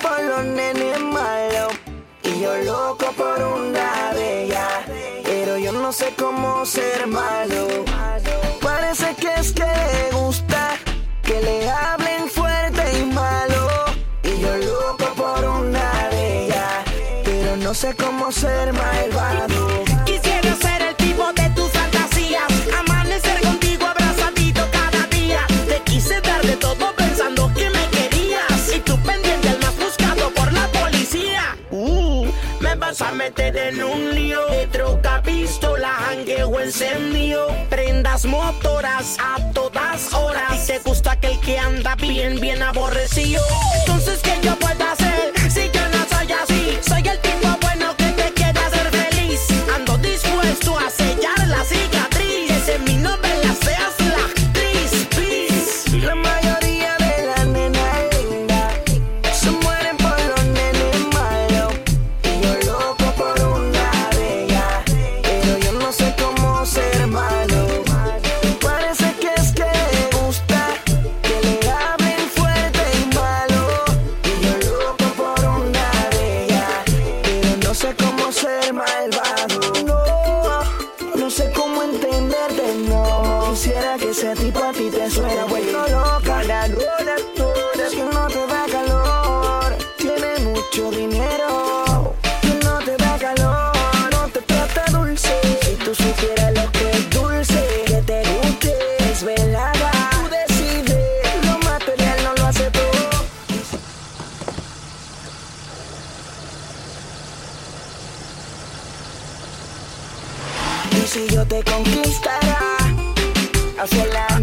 por los nenes malos y yo loco por una de ellas. Pero yo no sé cómo ser malo. Parece que es que le gusta que le hablen fuerte y malo. Y yo loco por una de ellas. Pero no sé cómo ser malvado. vas a meter en un lío. De troca, pistola, jangueo encendido. Prendas motoras a todas horas. Y te gusta aquel que anda bien, bien aborrecido. Entonces que yo si yo te conquistara. Hacia la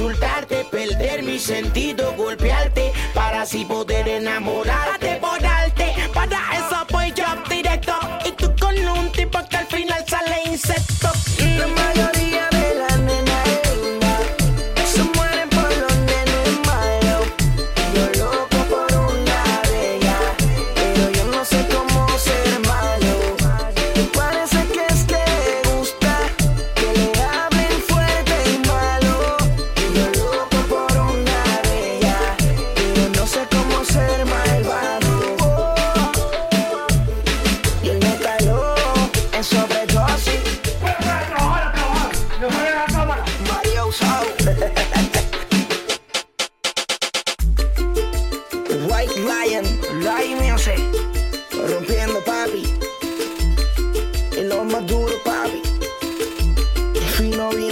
insultarte, perder mi sentido, golpearte, para así poder enamorarte. Like Lion, Lion Music, rompiendo papi, y lo más duro papi, fino bien.